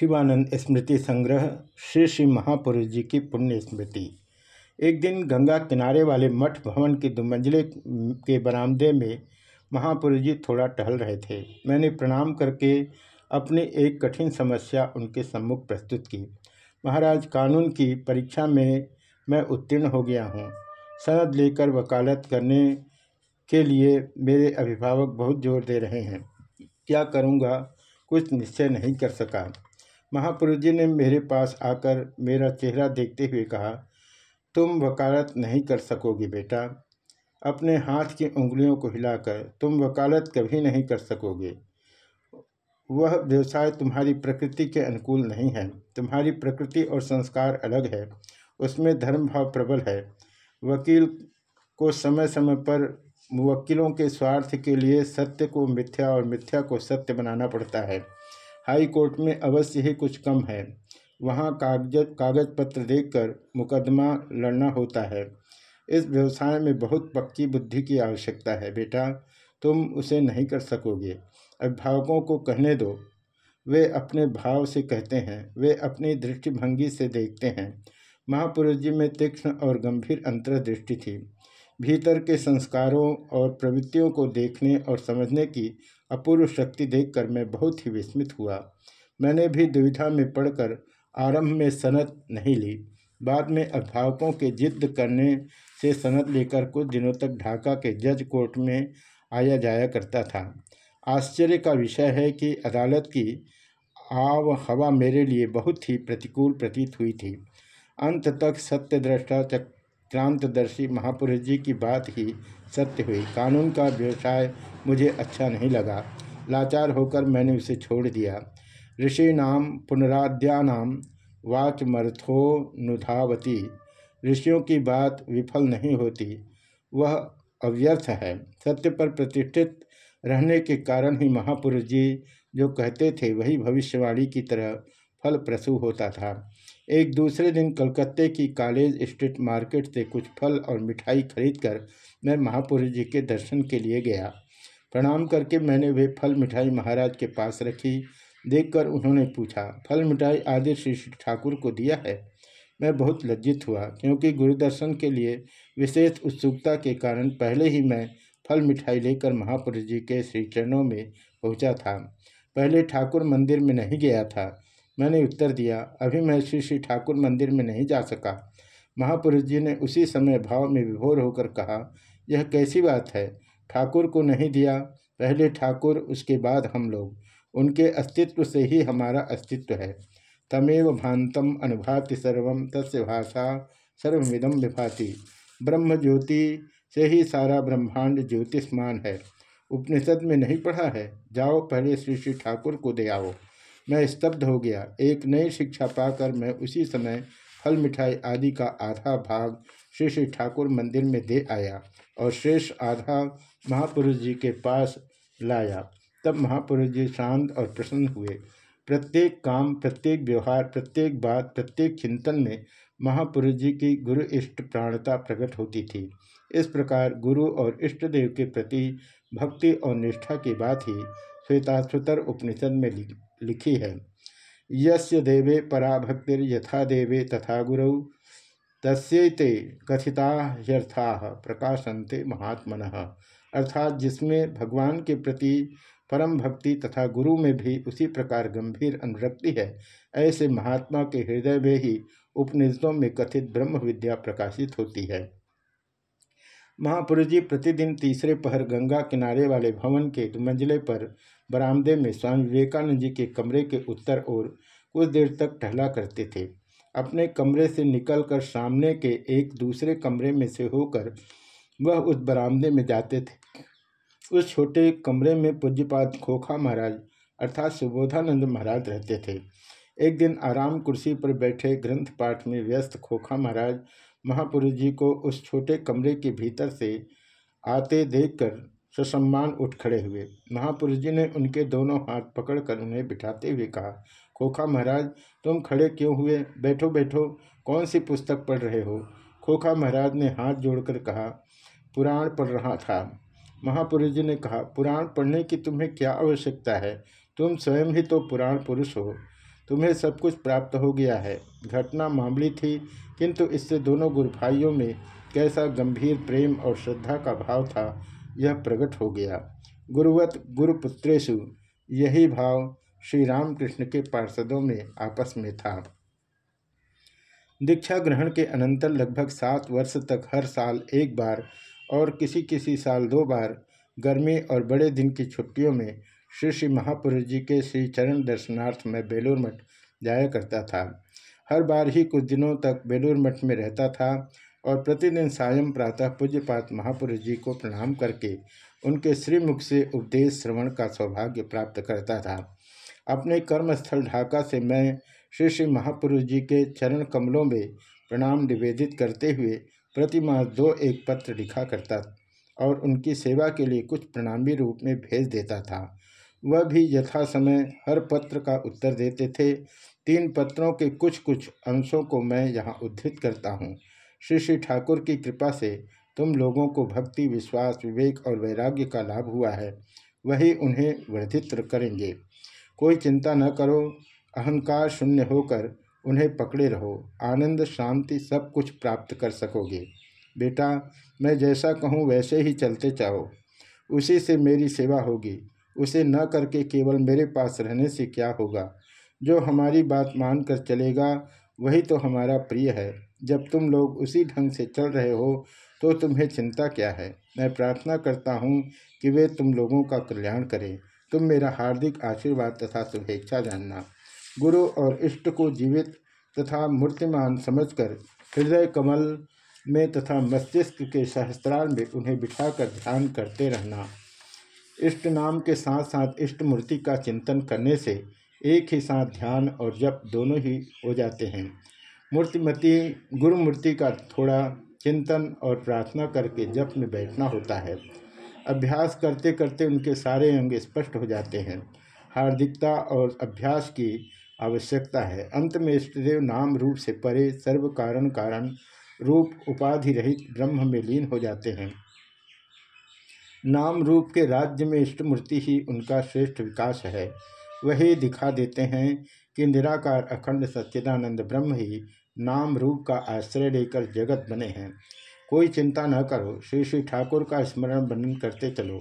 शिवानंद स्मृति संग्रह, श्री श्री महापुरुष जी की पुण्य स्मृति। एक दिन गंगा किनारे वाले मठ भवन के दुमंजले के बरामदे में महापुरुष जी थोड़ा टहल रहे थे। मैंने प्रणाम करके अपनी एक कठिन समस्या उनके सम्मुख प्रस्तुत की। महाराज, कानून की परीक्षा में मैं उत्तीर्ण हो गया हूँ। सनद लेकर वकालत करने के लिए मेरे अभिभावक बहुत ज़ोर दे रहे हैं। क्या करूँगा? कुछ निश्चय नहीं कर सका। महापुरुष जी ने मेरे पास आकर मेरा चेहरा देखते हुए कहा, तुम वकालत नहीं कर सकोगे बेटा। अपने हाथ की उंगलियों को हिलाकर तुम वकालत कभी नहीं कर सकोगे। वह व्यवसाय तुम्हारी प्रकृति के अनुकूल नहीं है। तुम्हारी प्रकृति और संस्कार अलग है। उसमें धर्म भाव प्रबल है। वकील को समय समय पर मुवक्किलों के स्वार्थ के लिए सत्य को मिथ्या और मिथ्या को सत्य बनाना पड़ता है। हाई कोर्ट में अवश्य ही कुछ कम है। वहाँ कागज़ कागज़ पत्र देखकर मुकदमा लड़ना होता है। इस व्यवसाय में बहुत पक्की बुद्धि की आवश्यकता है, बेटा। तुम उसे नहीं कर सकोगे। अभिभावकों को कहने दो। वे अपने भाव से कहते हैं। वे अपनी दृष्टिभंगी से देखते हैं। महापुरुष जी में तीक्ष्ण और गंभीर अंतर्दृष्टि थी। भीतर के संस्कारों और प्रवृत्तियों को देखने और समझने की अपूर्व शक्ति देखकर मैं बहुत ही विस्मित हुआ। मैंने भी दुविधा में पढ़कर आरंभ में सनत नहीं ली। बाद में अभिभावकों के जिद्द करने से सनत लेकर कुछ दिनों तक ढाका के जज कोर्ट में आया जाया करता था। आश्चर्य का विषय है कि अदालत की आव हवा मेरे लिए बहुत ही प्रतिकूल प्रतीत हुई थी। अंत तक सत्यद्रष्टा क्रांतदर्शी महापुरुष जी की बात ही सत्य हुई। कानून का व्यवसाय मुझे अच्छा नहीं लगा। लाचार होकर मैंने उसे छोड़ दिया। ऋषि नाम पुनराद्यानाम वाचमर्थो नुधावती। ऋषियों की बात विफल नहीं होती। वह अव्यर्थ है। सत्य पर प्रतिष्ठित रहने के कारण ही महापुरुष जी जो कहते थे, वही भविष्यवाणी की तरह फल प्रसू होता था। एक दूसरे दिन कलकत्ते की कॉलेज स्ट्रीट मार्केट से कुछ फल और मिठाई खरीदकर मैं महापुरुष जी के दर्शन के लिए गया। प्रणाम करके मैंने वे फल मिठाई महाराज के पास रखी। देखकर उन्होंने पूछा, फल मिठाई आदि श्री ठाकुर को दिया है? मैं बहुत लज्जित हुआ, क्योंकि गुरुदर्शन के लिए विशेष उत्सुकता के कारण पहले ही मैं फल मिठाई लेकर महापुरुष जी के श्री चरणों में पहुँचा था। पहले ठाकुर मंदिर में नहीं गया था। मैंने उत्तर दिया, अभी मैं श्री श्री ठाकुर मंदिर में नहीं जा सका। महापुरुष जी ने उसी समय भाव में विभोर होकर कहा, यह कैसी बात है? ठाकुर को नहीं दिया। पहले ठाकुर, उसके बाद हम लोग। उनके अस्तित्व से ही हमारा अस्तित्व है। तमेव भांतम अनुभाति सर्व, तस्य भाषा सर्वविदम विभाति। ब्रह्म ज्योति से ही सारा ब्रह्मांड ज्योतिष्मान है। उपनिषद में नहीं पढ़ा है? जाओ, पहले श्री श्री ठाकुर को दे आओ। मैं स्तब्ध हो गया। एक नई शिक्षा पाकर मैं उसी समय फल, मिठाई आदि का आधा भाग श्री श्री ठाकुर मंदिर में दे आया और शेष आधा महापुरुष जी के पास लाया। तब महापुरुष जी शांत और प्रसन्न हुए। प्रत्येक काम, प्रत्येक व्यवहार, प्रत्येक बात, प्रत्येक चिंतन में महापुरुष जी की गुरु इष्ट प्राणता प्रकट होती थी। इस प्रकार गुरु और इष्ट देव के प्रति भक्ति और निष्ठा की बात ही श्वेताश्वतर उपनिषद में लिखी है। यस्य देवे पराभक्तिर यथा देवे तथा गुरु तस्ते कथिता यर्था प्रकाशनते महात्मन। अर्थात जिसमें भगवान के प्रति परम भक्ति तथा गुरु में भी उसी प्रकार गंभीर अनुरक्ति है, ऐसे महात्मा के हृदय में ही उपनिषदों में कथित ब्रह्म विद्या प्रकाशित होती है। महापुरुष जी प्रतिदिन तीसरे पहर गंगा किनारे वाले भवन के मंजिले पर बरामदे में स्वामी विवेकानंद जी के कमरे के उत्तर ओर कुछ देर तक टहला करते थे। अपने कमरे से निकलकर सामने के एक दूसरे कमरे में से होकर वह उस बरामदे में जाते थे। उस छोटे कमरे में पूज्यपात खोखा महाराज अर्थात सुबोधानंद महाराज रहते थे। एक दिन आराम कुर्सी पर बैठे ग्रंथ पाठ में व्यस्त खोखा महाराज महापुरुष जी को उस छोटे कमरे के भीतर से आते देखकर ससम्मान उठ खड़े हुए। महापुरुष जी ने उनके दोनों हाथ पकड़कर उन्हें बिठाते हुए कहा, खोखा महाराज, तुम खड़े क्यों हुए? बैठो बैठो। कौन सी पुस्तक पढ़ रहे हो? खोखा महाराज ने हाथ जोड़कर कहा, पुराण पढ़ रहा था। महापुरुष जी ने कहा, पुराण पढ़ने की तुम्हें क्या आवश्यकता है? तुम स्वयं ही तो पुराण पुरुष हो। तुम्हें सब कुछ प्राप्त हो गया है। घटना मामूली थी, किंतु इससे दोनों गुरु भाइयों में कैसा गंभीर प्रेम और श्रद्धा का भाव था। यह प्रकट हो गया। गुरुवत गुरुपुत्रेशु, यही भाव श्री रामकृष्ण के पार्षदों में आपस में था। दीक्षा ग्रहण के अनंतर लगभग सात वर्ष तक हर साल एक बार और किसी किसी साल दो बार गर्मी और बड़े दिन की छुट्टियों में श्री श्री महापुरुष जी के श्री चरण दर्शनार्थ में बेलूर मठ जाया करता था। हर बार ही कुछ दिनों तक बेलूर मठ में रहता था और प्रतिदिन सायं प्रातः पूज्यपात महापुरुष जी को प्रणाम करके उनके श्रीमुख से उपदेश श्रवण का सौभाग्य प्राप्त करता था। अपने कर्मस्थल ढाका से मैं श्री श्री महापुरुष जी के चरण कमलों में प्रणाम निवेदित करते हुए प्रतिमाह दो एक पत्र लिखा करता और उनकी सेवा के लिए कुछ प्रणामी रूप में भेज देता था। वह भी यथा समय हर पत्र का उत्तर देते थे। तीन पत्रों के कुछ कुछ अंशों को मैं यहाँ उद्धृत करता हूँ। श्री श्री ठाकुर की कृपा से तुम लोगों को भक्ति, विश्वास, विवेक और वैराग्य का लाभ हुआ है। वही उन्हें वर्धित करेंगे। कोई चिंता न करो, अहंकार शून्य होकर उन्हें पकड़े रहो। आनंद, शांति सब कुछ प्राप्त कर सकोगे। बेटा, मैं जैसा कहूँ वैसे ही चलते चाहो उसी से मेरी सेवा होगी। उसे न करके केवल मेरे पास रहने से क्या होगा? जो हमारी बात मानकर चलेगा, वही तो हमारा प्रिय है। जब तुम लोग उसी ढंग से चल रहे हो तो तुम्हें चिंता क्या है? मैं प्रार्थना करता हूँ कि वे तुम लोगों का कल्याण करें। तुम मेरा हार्दिक आशीर्वाद तथा शुभेच्छा जानना। गुरु और इष्ट को जीवित तथा मूर्तिमान समझकर हृदय कमल में तथा मस्तिष्क के सहस्त्राल में उन्हें बिठाकर ध्यान करते रहना। इष्ट नाम के साथ साथ इष्ट मूर्ति का चिंतन करने से एक ही साथ ध्यान और जप दोनों ही हो जाते हैं। मूर्तिमती गुरु मूर्ति का थोड़ा चिंतन और प्रार्थना करके जप में बैठना होता है। अभ्यास करते करते उनके सारे अंग स्पष्ट हो जाते हैं। हार्दिकता और अभ्यास की आवश्यकता है। अंत में इष्टदेव नाम रूप से परे सर्व कारण कारण रूप उपाधि रहित ब्रह्म में लीन हो जाते हैं। नाम रूप के राज्य में इष्ट मूर्ति ही उनका श्रेष्ठ विकास है। वही दिखा देते हैं कि निराकार अखंड सच्चिदानंद ब्रह्म ही नाम रूप का आश्रय लेकर जगत बने हैं। कोई चिंता न करो, श्री श्री ठाकुर का स्मरण वर्णन करते चलो।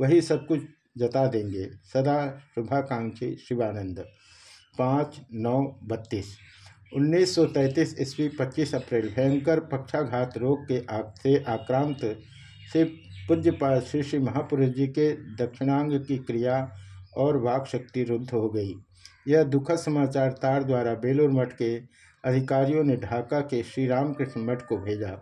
वही सब कुछ जता देंगे। सदा शुभाकांक्षी शिवानंद। पाँच, नौ, बत्तीस। उन्नीस सौ तैंतीस ईस्वी पच्चीस अप्रैल, भयंकर पक्षाघात रोग के से आक्रांत से पूज्यपाल श्री श्री महापुरुष जी के दक्षिणांग की क्रिया और वाक शक्ति रुद्ध हो गई। यह दुखद समाचार तार द्वारा बेलूर मठ के अधिकारियों ने ढाका के श्री रामकृष्ण मठ को भेजा।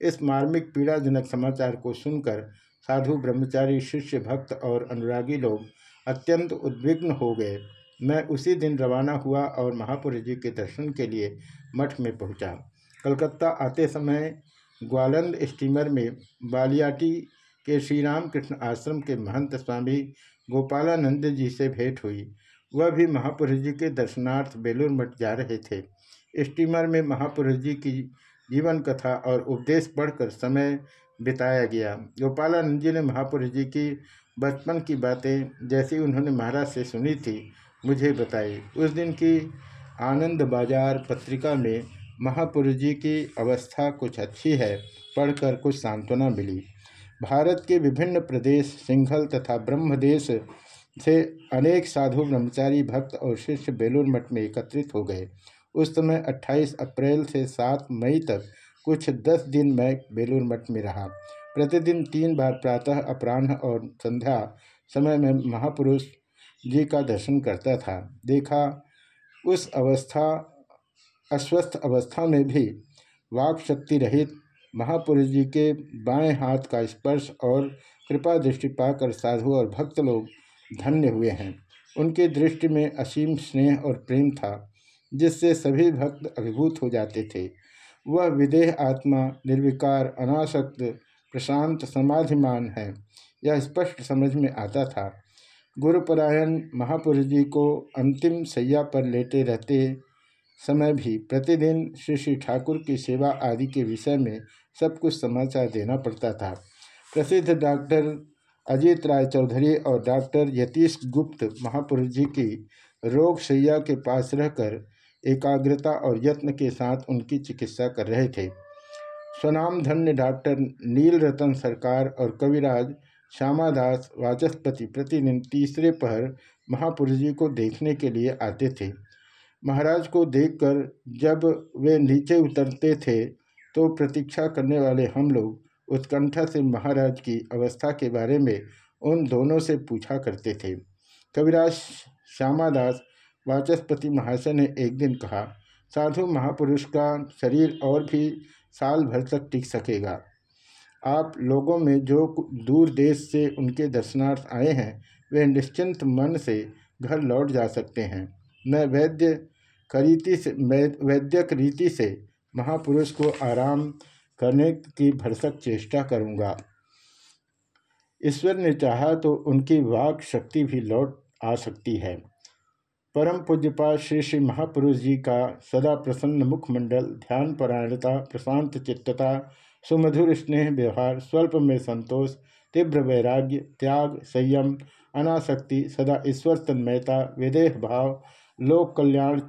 इस मार्मिक पीड़ाजनक समाचार को सुनकर साधु, ब्रह्मचारी, शिष्य, भक्त और अनुरागी लोग अत्यंत उद्विग्न हो गए। मैं उसी दिन रवाना हुआ और महापुरुष जी के दर्शन के लिए मठ में पहुँचा। कलकत्ता आते समय ग्वालंद स्टीमर में बालियाटी के श्री राम कृष्ण आश्रम के महंत स्वामी गोपालानंद जी से भेंट हुई। वह भी महापुरुष जी के दर्शनार्थ बेलूर मठ जा रहे थे। स्टीमर में महापुरुष जी की जीवन कथा और उपदेश पढ़कर समय बिताया गया। गोपालानंद जी ने महापुरुष जी की बचपन की बातें जैसी उन्होंने महाराज से सुनी थी, मुझे बताई। उस दिन की आनंद बाज़ार पत्रिका में महापुरुष जी की अवस्था कुछ अच्छी है, पढ़कर कुछ सांत्वना मिली। भारत के विभिन्न प्रदेश, सिंघल तथा ब्रह्मदेश से अनेक साधु, ब्रह्मचारी, भक्त और शिष्य बेलूर मठ में एकत्रित हो गए। उस समय 28 अप्रैल से 7 मई तक कुछ दस दिन मैं बेलूर मठ में रहा। प्रतिदिन तीन बार प्रातः, अपराह्न और संध्या समय में महापुरुष जी का दर्शन करता था। देखा, उस अवस्था, अस्वस्थ अवस्था में भी वाक शक्ति रहित महापुरुष जी के बाएँ हाथ का स्पर्श और कृपा दृष्टि पाकर साधु और भक्त लोग धन्य हुए हैं। उनकी दृष्टि में असीम स्नेह और प्रेम था, जिससे सभी भक्त अभिभूत हो जाते थे। वह विदेह आत्मा, निर्विकार, अनासक्त, प्रशांत, समाधिमान है, यह स्पष्ट समझ में आता था। गुरुपरायण महापुरुष जी को अंतिम सैया पर लेटे रहते समय भी प्रतिदिन श्री श्री ठाकुर की सेवा आदि के विषय में सब कुछ समाचार देना पड़ता था। प्रसिद्ध डॉक्टर अजीत राय चौधरी और डॉक्टर यतीश गुप्त महापुरुष जी की रोग सैया के पास रहकर एकाग्रता और यत्न के साथ उनकी चिकित्सा कर रहे थे। स्वनाम धन्य डॉक्टर नील रतन सरकार और कविराज श्यामादास वाचस्पति प्रतिदिन तीसरे पहर महापुरुष जी को देखने के लिए आते थे। महाराज को देखकर जब वे नीचे उतरते थे तो प्रतीक्षा करने वाले हम लोग उत्कंठा से महाराज की अवस्था के बारे में उन दोनों से पूछा करते थे। कविराज श्यामादास वाचस्पति महाशय ने एक दिन कहा, साधु महापुरुष का शरीर और भी साल भर तक टिक सकेगा। आप लोगों में जो दूर देश से उनके दर्शनार्थ आए हैं, वे निश्चिंत मन से घर लौट जा सकते हैं। मैं वैद्य करीति से वैद्यक रीति से महापुरुष को आराम करने की भरसक चेष्टा करूँगा। ईश्वर ने चाहा तो उनकी वाक शक्ति भी लौट आ सकती है। परम पूज्यपात श्री श्री महापुरुष जी का सदा प्रसन्न मुखमंडल, ध्यान परायणता, प्रशांत चित्तता, सुमधुर स्नेह व्यवहार, स्वल्प में संतोष, तीव्र वैराग्य, त्याग, संयम, अनासक्ति, सदा ईश्वर तन्मयता, विदेह भाव, लोक कल्याण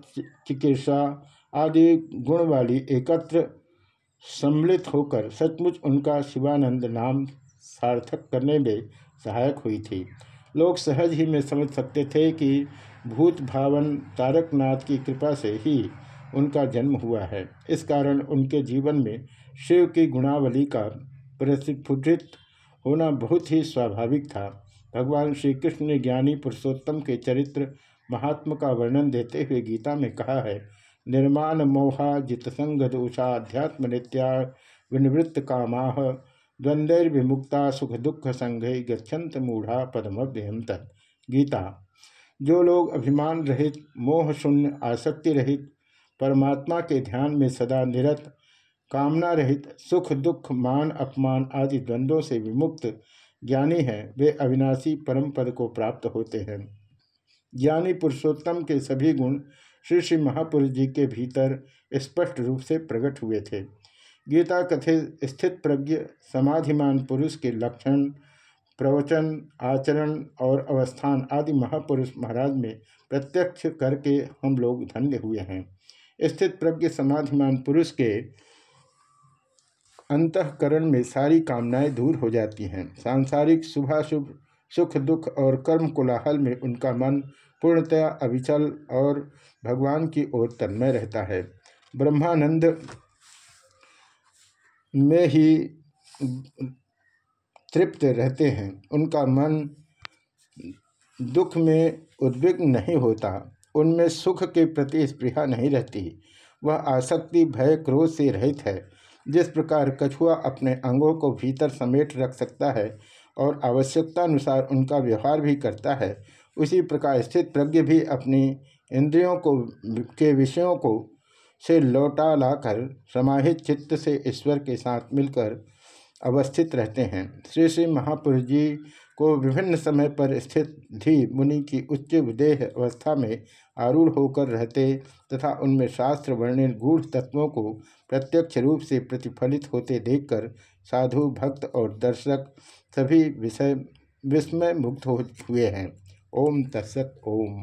चिकित्सा आदि गुण वाली एकत्र सम्मिलित होकर सचमुच उनका शिवानंद नाम सार्थक करने में सहायक हुई थी। लोग सहज ही में समझ सकते थे कि भूत भावन तारकनाथ की कृपा से ही उनका जन्म हुआ है। इस कारण उनके जीवन में शिव की गुणावली का प्रतिफुटित होना बहुत ही स्वाभाविक था। भगवान श्री कृष्ण ने ज्ञानी पुरुषोत्तम के चरित्र महात्मा का वर्णन देते हुए गीता में कहा है निर्माण मोहा जित संग दोषा अध्यात्म नित्या विनिवृत्त कामा द्वंद्वैर्विमुक्ता सुख दुख संघे गच्छन्त मूढ़ा पदमभ्यंत गीता। जो लोग अभिमान रहित, मोह शून्य आसक्ति रहित, परमात्मा के ध्यान में सदा निरत, कामना रहित, सुख दुख मान अपमान आदि द्वंद्वों से विमुक्त ज्ञानी हैं, वे अविनाशी परम पद को प्राप्त होते हैं। ज्ञानी पुरुषोत्तम के सभी गुण श्री श्री महापुरुष जी के भीतर स्पष्ट रूप से प्रकट हुए थे। गीता कथित स्थित प्रज्ञ, समाधिमान पुरुष के लक्षण, प्रवचन, आचरण और अवस्थान आदि महापुरुष महाराज में प्रत्यक्ष करके हम लोग धन्य हुए हैं। स्थित प्रज्ञ, समाधिमान पुरुष के अंतकरण में सारी कामनाएँ दूर हो जाती हैं। सांसारिक शुभाशुभ, सुख दुख और कर्म कोलाहल में उनका मन पूर्णतया अविचल और भगवान की ओर तन्मय रहता है। ब्रह्मानंद में ही तृप्त रहते हैं। उनका मन दुख में उद्विग्न नहीं होता। उनमें सुख के प्रति स्पृहा नहीं रहती। वह आसक्ति, भय, क्रोध से रहित है। जिस प्रकार कछुआ अपने अंगों को भीतर समेट रख सकता है और आवश्यकता अनुसार उनका व्यवहार भी करता है उसी प्रकार स्थित प्रज्ञ भी अपनी इंद्रियों को, के विषयों को से लौटा लाकर समाहित चित्त से ईश्वर के साथ मिलकर अवस्थित रहते हैं। श्री श्री महापुरुष जी को विभिन्न समय पर स्थित धी मुनि की उच्च विदेह अवस्था में आरूढ़ होकर रहते तथा उनमें शास्त्र वर्णित गूढ़ तत्वों को प्रत्यक्ष रूप से प्रतिफलित होते देखकर साधु, भक्त और दर्शक सभी विषय विस्मय मुक्त हो हुए हैं। ओम तत्सत ओम।